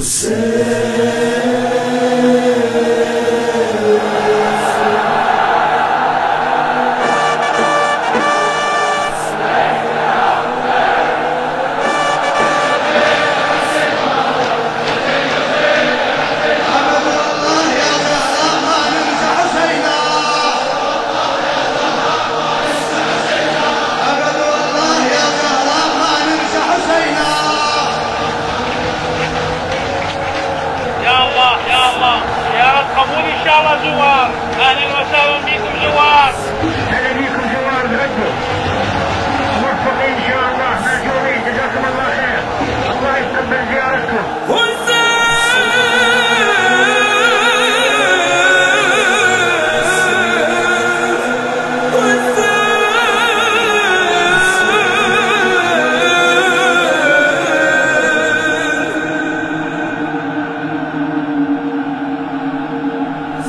حسین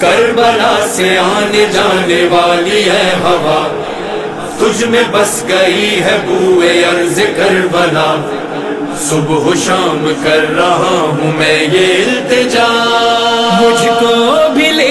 کربلا سے آنے جانے والی ہے ہوا۔ تجھ میں بس گئی ہے بوئے عرض کربلا۔ صبح و شام کر رہا ہوں میں یہ التجا۔ مجھ کو بھی لے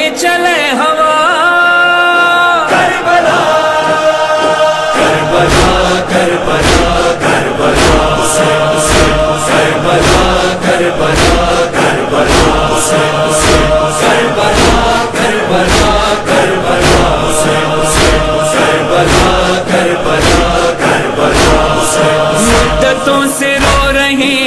مدتوں سے رو رہے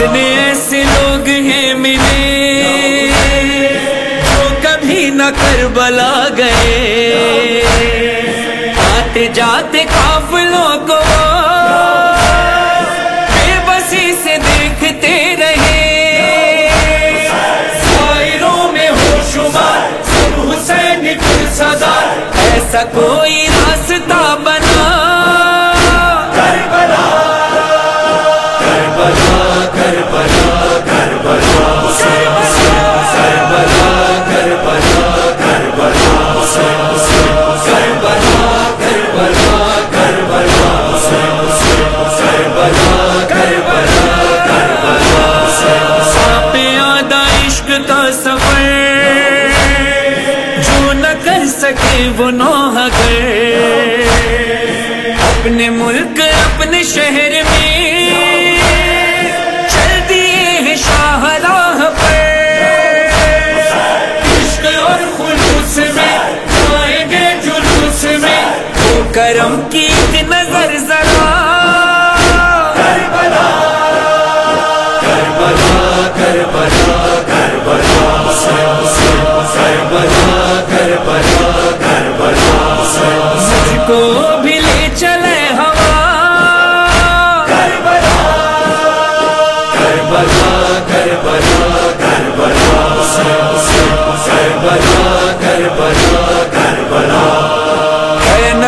کتنے ایسے لوگ ہیں ملے جو کبھی نہ کربلا گئے۔ آتے جاتے کافلوں کو بے بسی سے دیکھتے رہے۔ میں ہو شمار ایسا کو کرم کی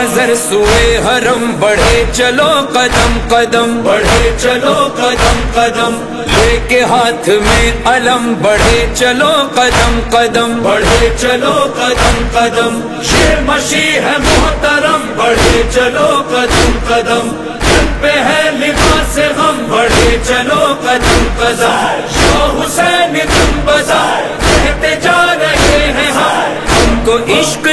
نظر سوئے حرم بڑھے چلو قدم قدم۔ بڑھے چلو قدم قدم۔ لے کے ہاتھ میں علم بڑھے چلو قدم قدم۔ بڑھے چلو قدم قدم۔ یہ مشیح ہے محترم۔ بڑھے چلو قدم قدم۔ پہ ہے لباس غم۔ بڑھے چلو قدم قدم۔ شو حسین تم کہتے جا رہے ہیں ہم کو عشق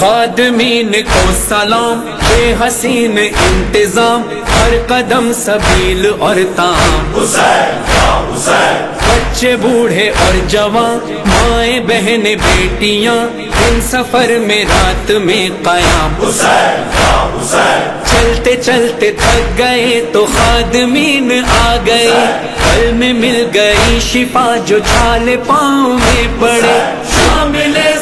خادمین کو سلام، بے حسین انتظام، ہر قدم سبیل اور تام۔ بچے، بوڑھے اور جوان، مائیں، بہنیں، بیٹیاں، ان سفر میں رات میں قیام۔ چلتے چلتے تھک گئے تو خادمین آ گئے۔ پل میں مل گئی شفا جو چھالے پاؤں میں پڑے۔ شامل ہے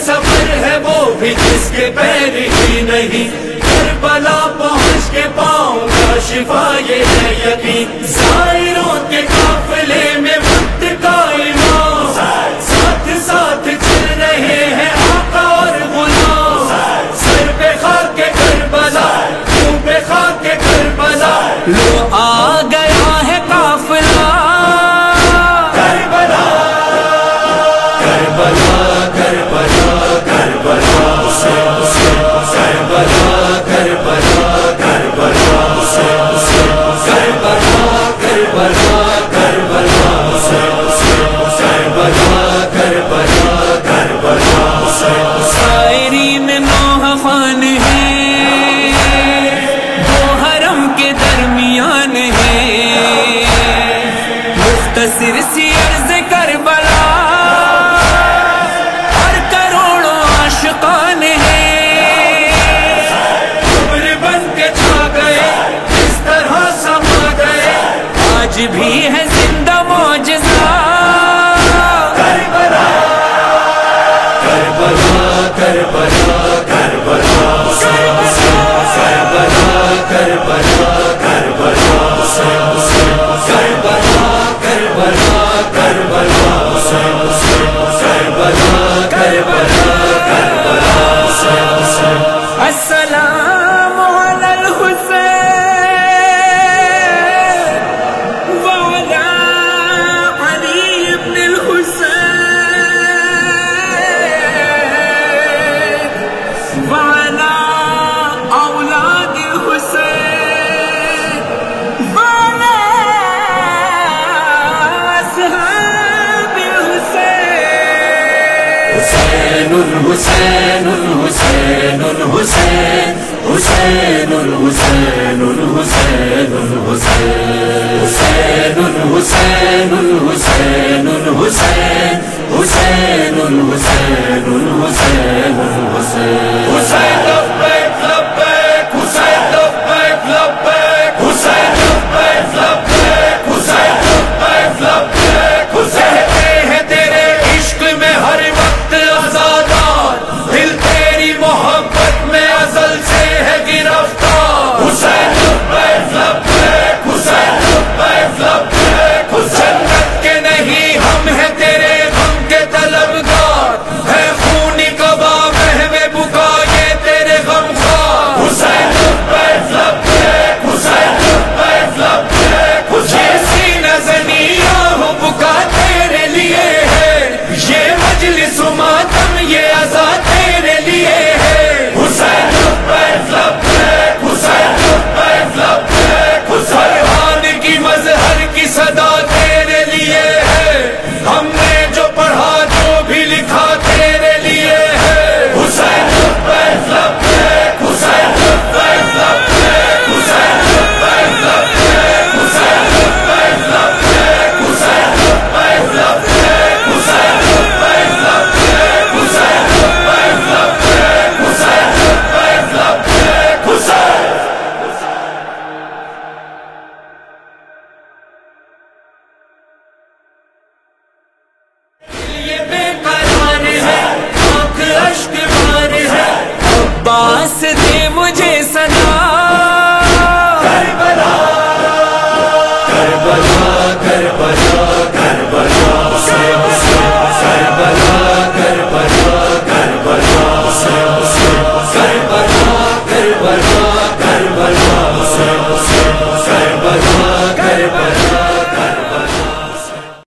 بھی جس کے پیر ہی نہیں۔ کربلا پہنچ کے پاؤں کا شفا، یہ ہے یقین۔ ظاہروں حسین حسین حسین حسین حسین حسین حسین حسین حسین حسین حسین حسین حسین الحسین حسین